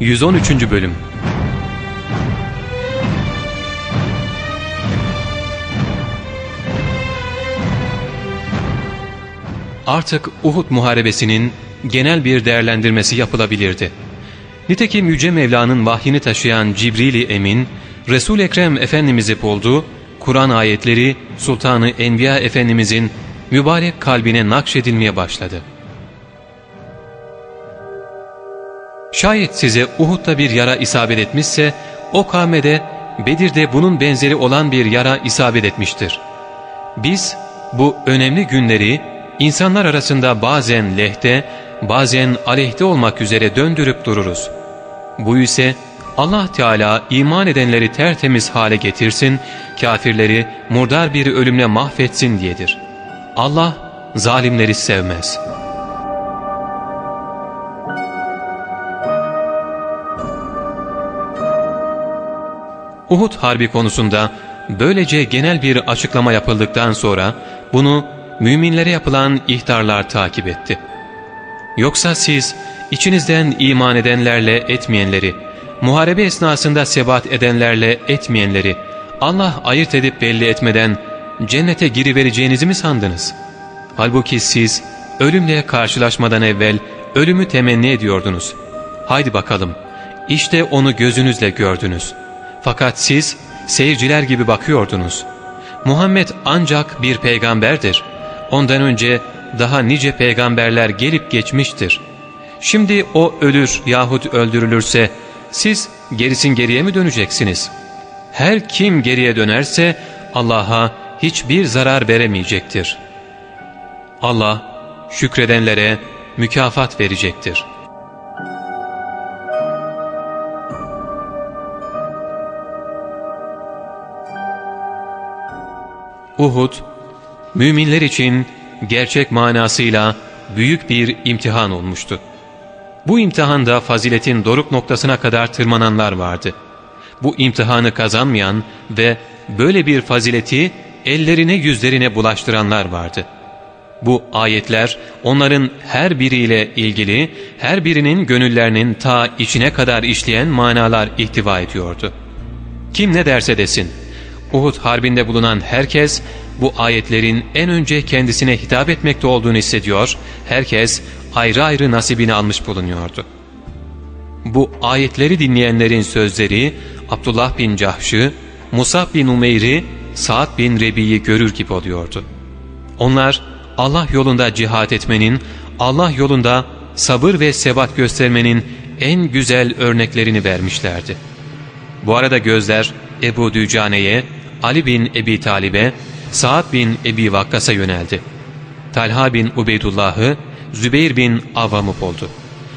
113. Bölüm Artık Uhud Muharebesi'nin genel bir değerlendirmesi yapılabilirdi. Nitekim Yüce Mevla'nın vahyini taşıyan Cibril-i Emin, Resul-i Ekrem Efendimiz'i buldu, Kur'an ayetleri Sultanı Enbiya Efendimiz'in mübarek kalbine nakşedilmeye başladı. Şayet size Uhud'da bir yara isabet etmişse, o kavmede Bedir'de bunun benzeri olan bir yara isabet etmiştir. Biz bu önemli günleri insanlar arasında bazen lehte, bazen aleyhte olmak üzere döndürüp dururuz. Bu ise Allah Teala iman edenleri tertemiz hale getirsin, kafirleri murdar bir ölümle mahvetsin diyedir. Allah zalimleri sevmez. Uhud Harbi konusunda böylece genel bir açıklama yapıldıktan sonra bunu müminlere yapılan ihtarlar takip etti. Yoksa siz içinizden iman edenlerle etmeyenleri, muharebe esnasında sebat edenlerle etmeyenleri Allah ayırt edip belli etmeden cennete girivereceğinizi mi sandınız? Halbuki siz ölümle karşılaşmadan evvel ölümü temenni ediyordunuz. Haydi bakalım, işte onu gözünüzle gördünüz. Fakat siz seyirciler gibi bakıyordunuz. Muhammed ancak bir peygamberdir. Ondan önce daha nice peygamberler gelip geçmiştir. Şimdi o ölür yahut öldürülürse siz gerisin geriye mi döneceksiniz? Her kim geriye dönerse Allah'a hiçbir zarar veremeyecektir. Allah şükredenlere mükafat verecektir. Uhud, müminler için gerçek manasıyla büyük bir imtihan olmuştu. Bu imtihanda faziletin doruk noktasına kadar tırmananlar vardı. Bu imtihanı kazanmayan ve böyle bir fazileti ellerine yüzlerine bulaştıranlar vardı. Bu ayetler onların her biriyle ilgili, her birinin gönüllerinin ta içine kadar işleyen manalar ihtiva ediyordu. Kim ne derse desin, Uhud harbinde bulunan herkes bu ayetlerin en önce kendisine hitap etmekte olduğunu hissediyor, herkes ayrı ayrı nasibini almış bulunuyordu. Bu ayetleri dinleyenlerin sözleri Abdullah bin Cahş'ı, Musab bin Umeyr'i, Sa'd bin Rebi'yi görür gibi oluyordu. Onlar Allah yolunda cihat etmenin, Allah yolunda sabır ve sebat göstermenin en güzel örneklerini vermişlerdi. Bu arada gözler Ebu Dücane'ye, Ali bin Ebi Talib'e, Sa'd bin Ebi Vakkas'a yöneldi. Talha bin Ubeydullah'ı, Zübeyir bin Avvam'ı buldu.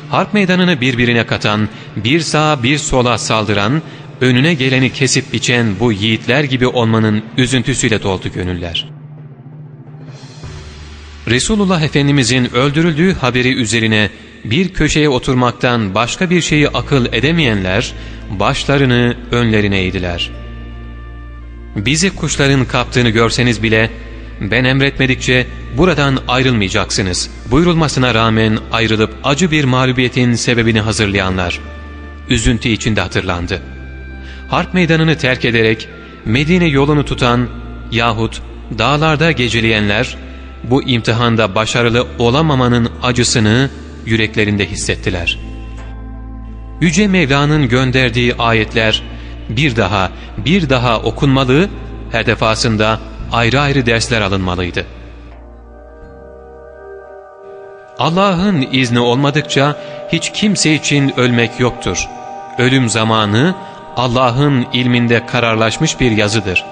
Harp meydanını birbirine katan, bir sağa bir sola saldıran, önüne geleni kesip biçen bu yiğitler gibi olmanın üzüntüsüyle doldu gönüller. Resulullah Efendimizin öldürüldüğü haberi üzerine bir köşeye oturmaktan başka bir şeyi akıl edemeyenler, başlarını önlerine eğdiler.'' Bizi kuşların kaptığını görseniz bile ben emretmedikçe buradan ayrılmayacaksınız buyurulmasına rağmen ayrılıp acı bir mağlubiyetin sebebini hazırlayanlar üzüntü içinde hatırlandı. Harp meydanını terk ederek Medine yolunu tutan yahut dağlarda geceleyenler bu imtihanda başarılı olamamanın acısını yüreklerinde hissettiler. Yüce Mevla'nın gönderdiği ayetler bir daha, bir daha okunmalı, her defasında ayrı ayrı dersler alınmalıydı. Allah'ın izni olmadıkça hiç kimse için ölmek yoktur. Ölüm zamanı Allah'ın ilminde kararlaşmış bir yazıdır.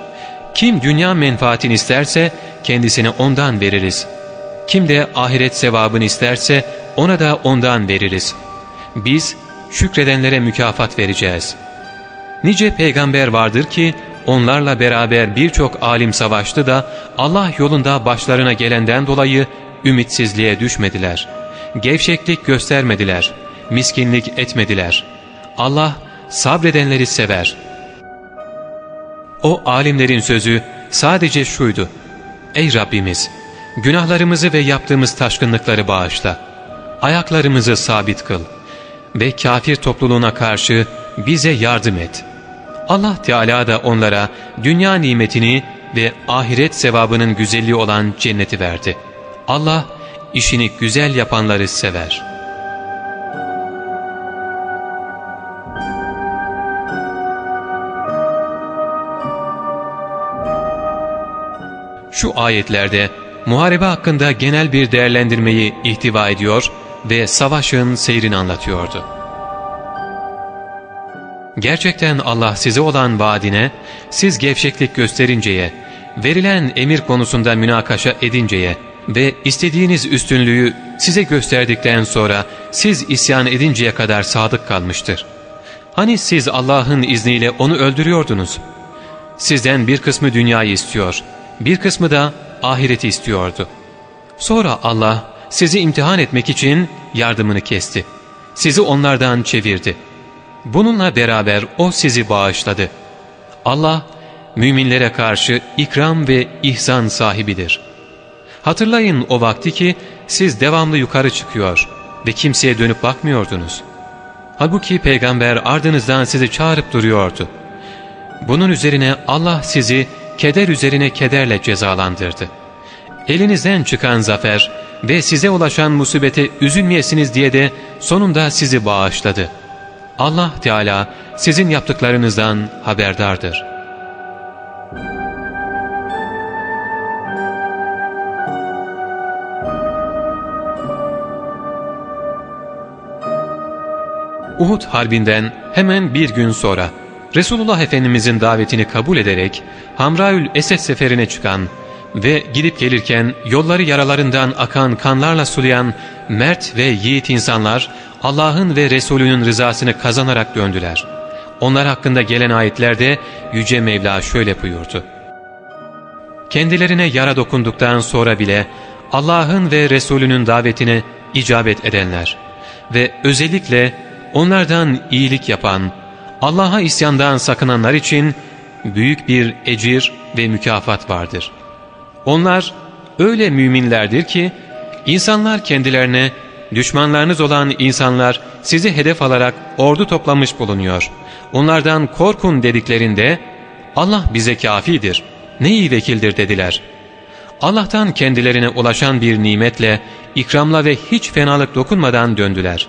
Kim dünya menfaatini isterse kendisine ondan veririz. Kim de ahiret sevabını isterse ona da ondan veririz. Biz şükredenlere mükafat vereceğiz.'' Nice peygamber vardır ki onlarla beraber birçok alim savaştı da Allah yolunda başlarına gelenden dolayı ümitsizliğe düşmediler. Gevşeklik göstermediler. Miskinlik etmediler. Allah sabredenleri sever. O alimlerin sözü sadece şuydu. Ey Rabbimiz! Günahlarımızı ve yaptığımız taşkınlıkları bağışla. Ayaklarımızı sabit kıl. ve kafir topluluğuna karşı bize yardım et. Allah Teala da onlara dünya nimetini ve ahiret sevabının güzelliği olan cenneti verdi. Allah işini güzel yapanları sever. Şu ayetlerde muharebe hakkında genel bir değerlendirmeyi ihtiva ediyor ve savaşın seyrini anlatıyordu. Gerçekten Allah size olan vaadine, siz gevşeklik gösterinceye, verilen emir konusunda münakaşa edinceye ve istediğiniz üstünlüğü size gösterdikten sonra siz isyan edinceye kadar sadık kalmıştır. Hani siz Allah'ın izniyle onu öldürüyordunuz. Sizden bir kısmı dünyayı istiyor, bir kısmı da ahireti istiyordu. Sonra Allah sizi imtihan etmek için yardımını kesti. Sizi onlardan çevirdi. Bununla beraber O sizi bağışladı. Allah müminlere karşı ikram ve ihsan sahibidir. Hatırlayın o vakti ki siz devamlı yukarı çıkıyor ve kimseye dönüp bakmıyordunuz. Halbuki peygamber ardınızdan sizi çağırıp duruyordu. Bunun üzerine Allah sizi keder üzerine kederle cezalandırdı. Elinizden çıkan zafer ve size ulaşan musibete üzülmeyesiniz diye de sonunda sizi bağışladı. Allah Teala sizin yaptıklarınızdan haberdardır. Uhud Harbi'nden hemen bir gün sonra Resulullah Efendimizin davetini kabul ederek Hamraül Esed seferine çıkan ve gidip gelirken yolları yaralarından akan kanlarla sulayan mert ve yiğit insanlar Allah'ın ve Resulünün rızasını kazanarak döndüler. Onlar hakkında gelen ayetlerde Yüce Mevla şöyle buyurdu. Kendilerine yara dokunduktan sonra bile Allah'ın ve Resulünün davetine icabet edenler ve özellikle onlardan iyilik yapan, Allah'a isyandan sakınanlar için büyük bir ecir ve mükafat vardır. Onlar öyle müminlerdir ki, insanlar kendilerine, düşmanlarınız olan insanlar sizi hedef alarak ordu toplamış bulunuyor. Onlardan korkun dediklerinde, Allah bize kafidir, ne iyi vekildir dediler. Allah'tan kendilerine ulaşan bir nimetle, ikramla ve hiç fenalık dokunmadan döndüler.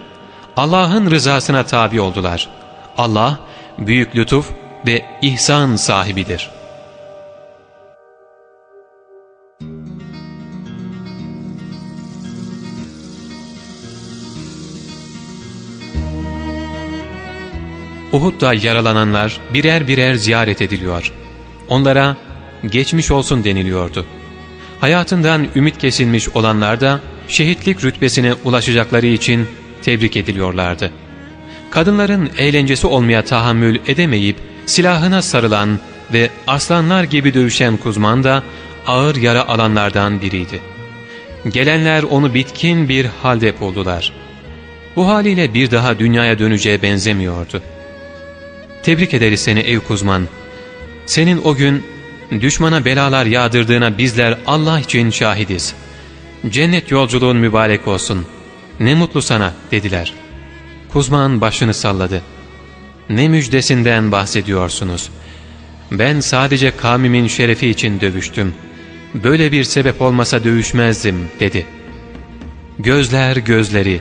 Allah'ın rızasına tabi oldular.'' Allah büyük lütuf ve ihsan sahibidir. Uhud'da yaralananlar birer birer ziyaret ediliyor. Onlara geçmiş olsun deniliyordu. Hayatından ümit kesilmiş olanlar da şehitlik rütbesine ulaşacakları için tebrik ediliyorlardı kadınların eğlencesi olmaya tahammül edemeyip silahına sarılan ve aslanlar gibi dövüşen Kuzman da ağır yara alanlardan biriydi. Gelenler onu bitkin bir halde buldular. Bu haliyle bir daha dünyaya döneceğe benzemiyordu. Tebrik ederiz seni ey Kuzman. Senin o gün düşmana belalar yağdırdığına bizler Allah için şahidiz. Cennet yolculuğun mübarek olsun. Ne mutlu sana dediler.'' Kuzman başını salladı. Ne müjdesinden bahsediyorsunuz? Ben sadece kavmimin şerefi için dövüştüm. Böyle bir sebep olmasa dövüşmezdim dedi. Gözler gözleri,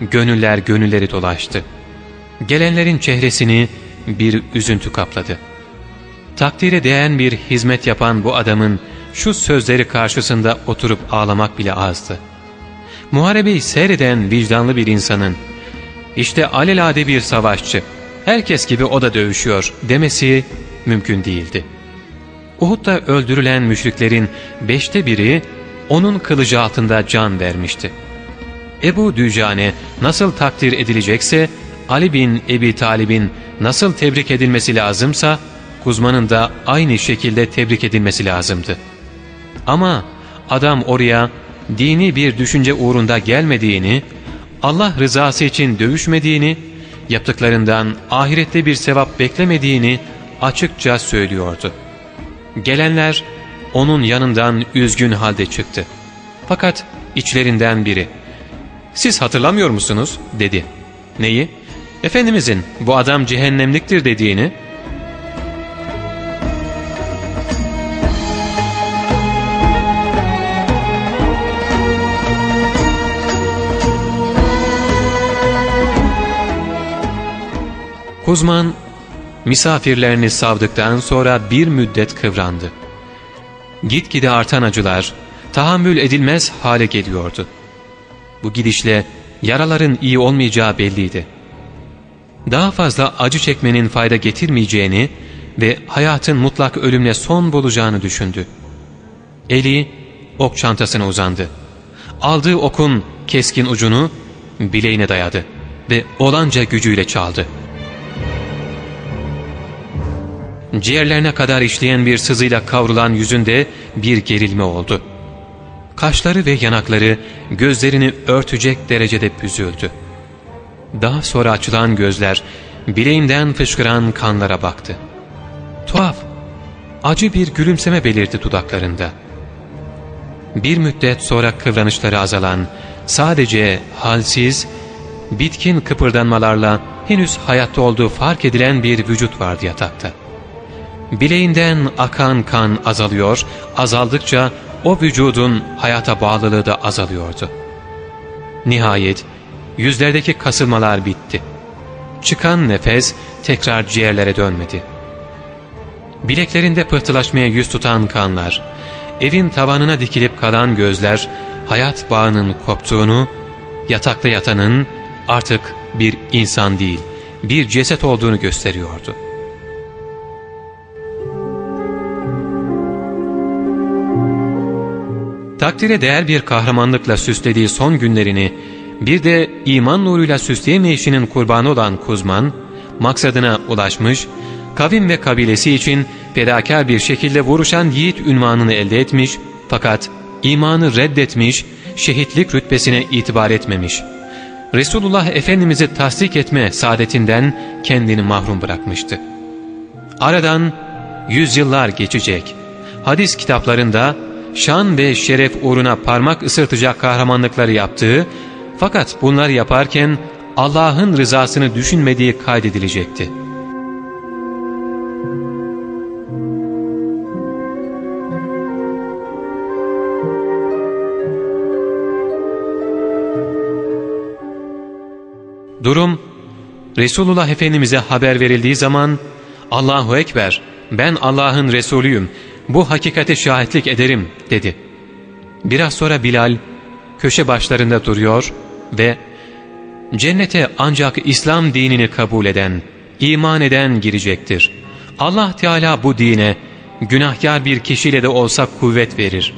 gönüller gönülleri dolaştı. Gelenlerin çehresini bir üzüntü kapladı. Takdire değen bir hizmet yapan bu adamın şu sözleri karşısında oturup ağlamak bile azdı. Muharebeyi seyreden vicdanlı bir insanın işte alelade bir savaşçı, herkes gibi o da dövüşüyor demesi mümkün değildi. Uhud'da öldürülen müşriklerin beşte biri onun kılıcı altında can vermişti. Ebu Dücane nasıl takdir edilecekse Ali bin Ebi Talib'in nasıl tebrik edilmesi lazımsa Kuzman'ın da aynı şekilde tebrik edilmesi lazımdı. Ama adam oraya dini bir düşünce uğrunda gelmediğini Allah rızası için dövüşmediğini, yaptıklarından ahirette bir sevap beklemediğini açıkça söylüyordu. Gelenler onun yanından üzgün halde çıktı. Fakat içlerinden biri, ''Siz hatırlamıyor musunuz?'' dedi. Neyi? Efendimizin bu adam cehennemliktir dediğini Kuzman misafirlerini savdıktan sonra bir müddet kıvrandı. Gitgide artan acılar tahammül edilmez hale geliyordu. Bu gidişle yaraların iyi olmayacağı belliydi. Daha fazla acı çekmenin fayda getirmeyeceğini ve hayatın mutlak ölümle son bulacağını düşündü. Eli ok çantasına uzandı. Aldığı okun keskin ucunu bileğine dayadı ve olanca gücüyle çaldı. Ciğerlerine kadar işleyen bir sızıyla kavrulan yüzünde bir gerilme oldu. Kaşları ve yanakları gözlerini örtecek derecede büzüldü. Daha sonra açılan gözler bileğinden fışkıran kanlara baktı. Tuhaf, acı bir gülümseme belirdi dudaklarında. Bir müddet sonra kıvranışları azalan, sadece halsiz, bitkin kıpırdanmalarla henüz hayatta olduğu fark edilen bir vücut vardı yatakta. Bileğinden akan kan azalıyor, azaldıkça o vücudun hayata bağlılığı da azalıyordu. Nihayet yüzlerdeki kasılmalar bitti. Çıkan nefes tekrar ciğerlere dönmedi. Bileklerinde pıhtılaşmaya yüz tutan kanlar, evin tavanına dikilip kalan gözler, hayat bağının koptuğunu, yatakta yatanın artık bir insan değil, bir ceset olduğunu gösteriyordu. Takdire değer bir kahramanlıkla süslediği son günlerini bir de iman nuruyla süsleyemeyişinin kurbanı olan Kuzman, maksadına ulaşmış, kavim ve kabilesi için fedakar bir şekilde vuruşan yiğit ünvanını elde etmiş fakat imanı reddetmiş, şehitlik rütbesine itibar etmemiş. Resulullah Efendimiz'i tasdik etme saadetinden kendini mahrum bırakmıştı. Aradan yüzyıllar geçecek. Hadis kitaplarında şan ve şeref uğruna parmak ısırtacak kahramanlıkları yaptığı fakat bunları yaparken Allah'ın rızasını düşünmediği kaydedilecekti. Durum Resulullah Efendimiz'e haber verildiği zaman Allahu Ekber ben Allah'ın Resulüyüm bu hakikate şahitlik ederim dedi. Biraz sonra Bilal köşe başlarında duruyor ve cennete ancak İslam dinini kabul eden, iman eden girecektir. Allah Teala bu dine günahkar bir kişiyle de olsa kuvvet verir.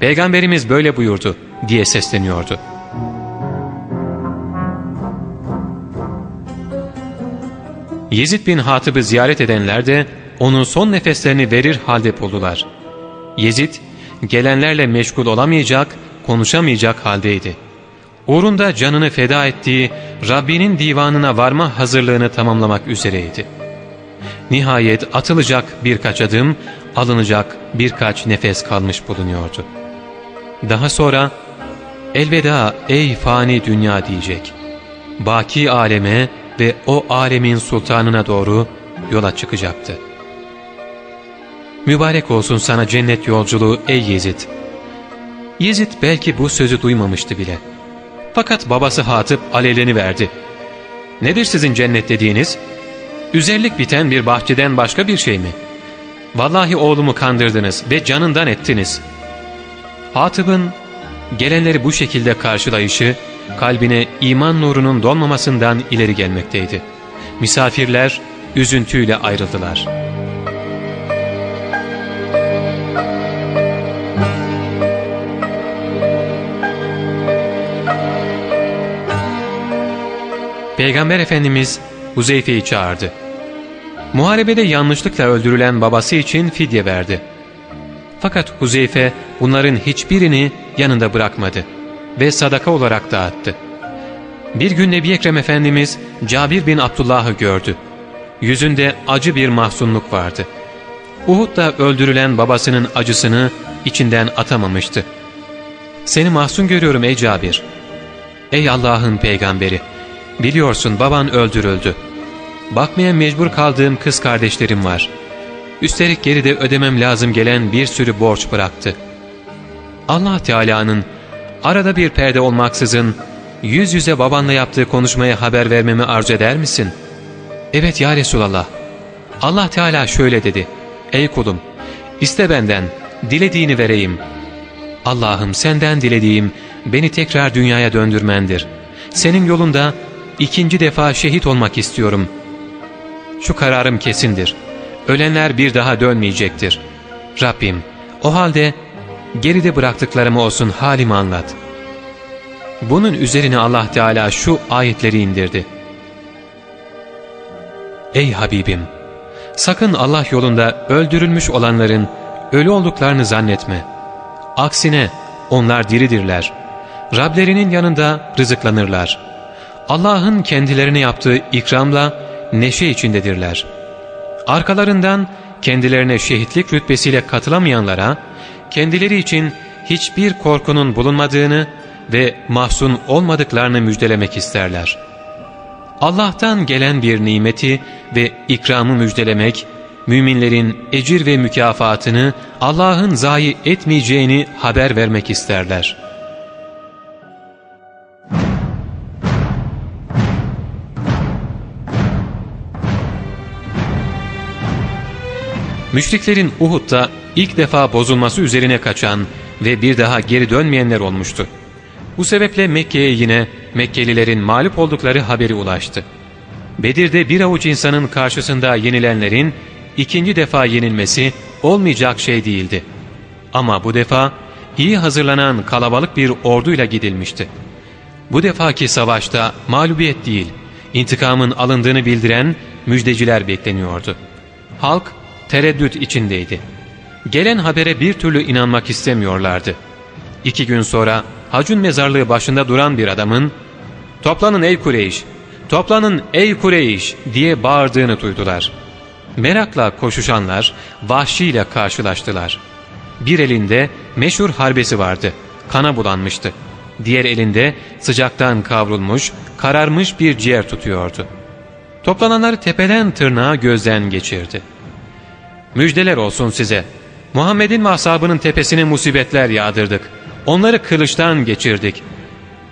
Peygamberimiz böyle buyurdu diye sesleniyordu. Yezid bin Hatib'i ziyaret edenler de onun son nefeslerini verir halde buldular. Yezid gelenlerle meşgul olamayacak, konuşamayacak haldeydi. Uğrunda canını feda ettiği Rabbinin divanına varma hazırlığını tamamlamak üzereydi. Nihayet atılacak birkaç adım, alınacak birkaç nefes kalmış bulunuyordu. Daha sonra elveda ey fani dünya diyecek. Baki aleme ve o alemin sultanına doğru yola çıkacaktı. Mübarek olsun sana cennet yolculuğu ey Yezid. Yezid belki bu sözü duymamıştı bile. Fakat babası Hatip aleleni verdi. Nedir sizin cennet dediğiniz? Üzerlik biten bir bahçeden başka bir şey mi? Vallahi oğlumu kandırdınız ve canından ettiniz. Hatip'in gelenleri bu şekilde karşılayışı kalbine iman nurunun donmamasından ileri gelmekteydi. Misafirler üzüntüyle ayrıldılar.'' Peygamber Efendimiz Huzeyfe'yi çağırdı. Muharebede yanlışlıkla öldürülen babası için fidye verdi. Fakat Huzeyfe bunların hiçbirini yanında bırakmadı ve sadaka olarak dağıttı. Bir gün Nebi Ekrem Efendimiz Cabir bin Abdullah'ı gördü. Yüzünde acı bir mahzunluk vardı. Uhud'da öldürülen babasının acısını içinden atamamıştı. ''Seni mahzun görüyorum ey Cabir.'' ''Ey Allah'ın peygamberi, Biliyorsun baban öldürüldü. Bakmaya mecbur kaldığım kız kardeşlerim var. Üstelik geride ödemem lazım gelen bir sürü borç bıraktı. Allah Teala'nın arada bir perde olmaksızın yüz yüze babanla yaptığı konuşmaya haber vermemi arzu eder misin? Evet ya Resulallah. Allah Teala şöyle dedi. Ey kulum, iste benden, dilediğini vereyim. Allah'ım senden dilediğim beni tekrar dünyaya döndürmendir. Senin yolunda ikinci defa şehit olmak istiyorum. Şu kararım kesindir. Ölenler bir daha dönmeyecektir. Rabbim, o halde geride bıraktıklarımı olsun halimi anlat. Bunun üzerine Allah Teala şu ayetleri indirdi. Ey Habibim! Sakın Allah yolunda öldürülmüş olanların ölü olduklarını zannetme. Aksine onlar diridirler. Rablerinin yanında rızıklanırlar. Allah'ın kendilerine yaptığı ikramla neşe içindedirler. Arkalarından kendilerine şehitlik rütbesiyle katılamayanlara, kendileri için hiçbir korkunun bulunmadığını ve mahzun olmadıklarını müjdelemek isterler. Allah'tan gelen bir nimeti ve ikramı müjdelemek, müminlerin ecir ve mükafatını Allah'ın zayi etmeyeceğini haber vermek isterler. Müşriklerin Uhud'da ilk defa bozulması üzerine kaçan ve bir daha geri dönmeyenler olmuştu. Bu sebeple Mekke'ye yine Mekkelilerin mağlup oldukları haberi ulaştı. Bedir'de bir avuç insanın karşısında yenilenlerin ikinci defa yenilmesi olmayacak şey değildi. Ama bu defa iyi hazırlanan kalabalık bir orduyla gidilmişti. Bu defaki savaşta mağlubiyet değil, intikamın alındığını bildiren müjdeciler bekleniyordu. Halk tereddüt içindeydi. Gelen habere bir türlü inanmak istemiyorlardı. İki gün sonra Hacun mezarlığı başında duran bir adamın ''Toplanın ey Kureyş, toplanın ey Kureyş'' diye bağırdığını duydular. Merakla koşuşanlar Vahşi ile karşılaştılar. Bir elinde meşhur harbesi vardı, kana bulanmıştı. Diğer elinde sıcaktan kavrulmuş, kararmış bir ciğer tutuyordu. Toplananları tepeden tırnağa gözden geçirdi. ''Müjdeler olsun size. Muhammed'in ve ashabının tepesine musibetler yağdırdık. Onları kılıçtan geçirdik.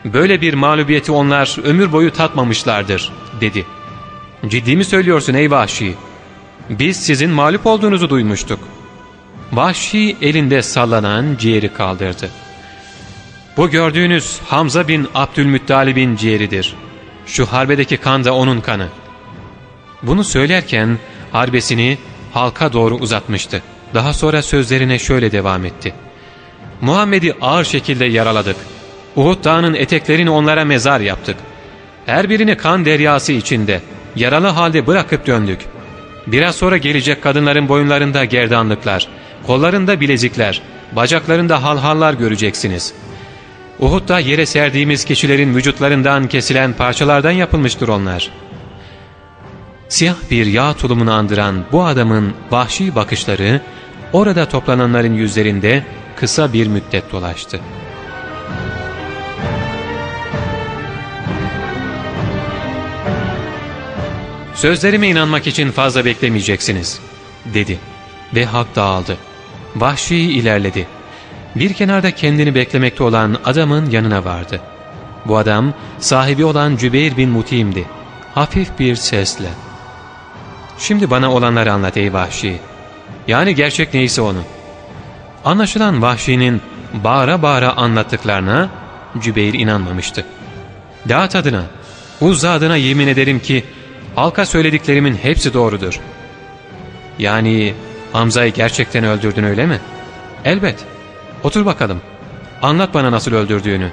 Böyle bir mağlubiyeti onlar ömür boyu tatmamışlardır.'' dedi. ''Ciddi mi söylüyorsun ey Vahşi? Biz sizin mağlup olduğunuzu duymuştuk.'' Vahşi elinde sallanan ciğeri kaldırdı. ''Bu gördüğünüz Hamza bin Abdülmuttalib'in ciğeridir. Şu harbedeki kan da onun kanı.'' Bunu söylerken harbesini halka doğru uzatmıştı. Daha sonra sözlerine şöyle devam etti. Muhammed'i ağır şekilde yaraladık. Uhud dağının eteklerini onlara mezar yaptık. Her birini kan deryası içinde, yaralı halde bırakıp döndük. Biraz sonra gelecek kadınların boyunlarında gerdanlıklar, kollarında bilezikler, bacaklarında halhallar göreceksiniz. Uhud'da yere serdiğimiz kişilerin vücutlarından kesilen parçalardan yapılmıştır onlar.'' Siyah bir yağ tulumunu andıran bu adamın vahşi bakışları orada toplananların yüzlerinde kısa bir müddet dolaştı. Sözlerime inanmak için fazla beklemeyeceksiniz, dedi ve halk dağıldı. Vahşi ilerledi. Bir kenarda kendini beklemekte olan adamın yanına vardı. Bu adam sahibi olan Cübeyr bin Mutim'di. Hafif bir sesle Şimdi bana olanları anlat ey Vahşi. Yani gerçek neyse onu. Anlaşılan Vahşi'nin bağıra bağıra anlattıklarına Cübeyr inanmamıştı. Dağıt adına, Uzza adına yemin ederim ki halka söylediklerimin hepsi doğrudur. Yani Hamza'yı gerçekten öldürdün öyle mi? Elbet. Otur bakalım. Anlat bana nasıl öldürdüğünü.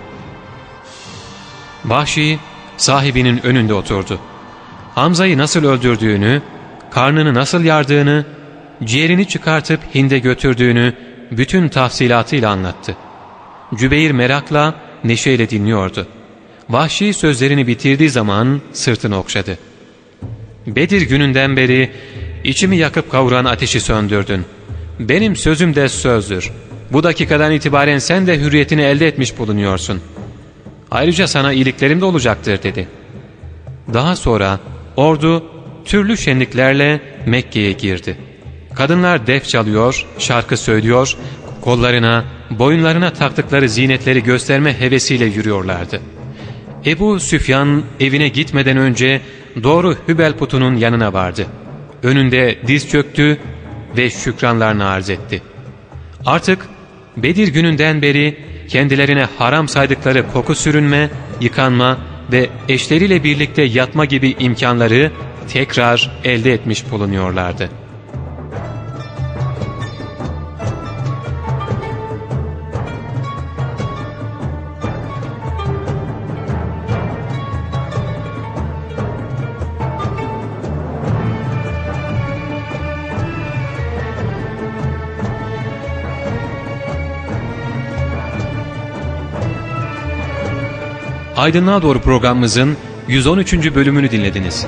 Vahşi sahibinin önünde oturdu. Hamza'yı nasıl öldürdüğünü karnını nasıl yardığını, ciğerini çıkartıp Hind'e götürdüğünü bütün tafsilatıyla anlattı. Cübeyr merakla, neşeyle dinliyordu. Vahşi sözlerini bitirdiği zaman sırtını okşadı. Bedir gününden beri içimi yakıp kavuran ateşi söndürdün. Benim sözüm de sözdür. Bu dakikadan itibaren sen de hürriyetini elde etmiş bulunuyorsun. Ayrıca sana iyiliklerim de olacaktır dedi. Daha sonra ordu türlü şenliklerle Mekke'ye girdi. Kadınlar def çalıyor, şarkı söylüyor, kollarına, boyunlarına taktıkları zinetleri gösterme hevesiyle yürüyorlardı. Ebu Süfyan evine gitmeden önce doğru Hübel putunun yanına vardı. Önünde diz çöktü ve şükranlarını arz etti. Artık Bedir gününden beri kendilerine haram saydıkları koku sürünme, yıkanma ve eşleriyle birlikte yatma gibi imkanları tekrar elde etmiş bulunuyorlardı. Aydınlığa Doğru programımızın 113. bölümünü dinlediniz.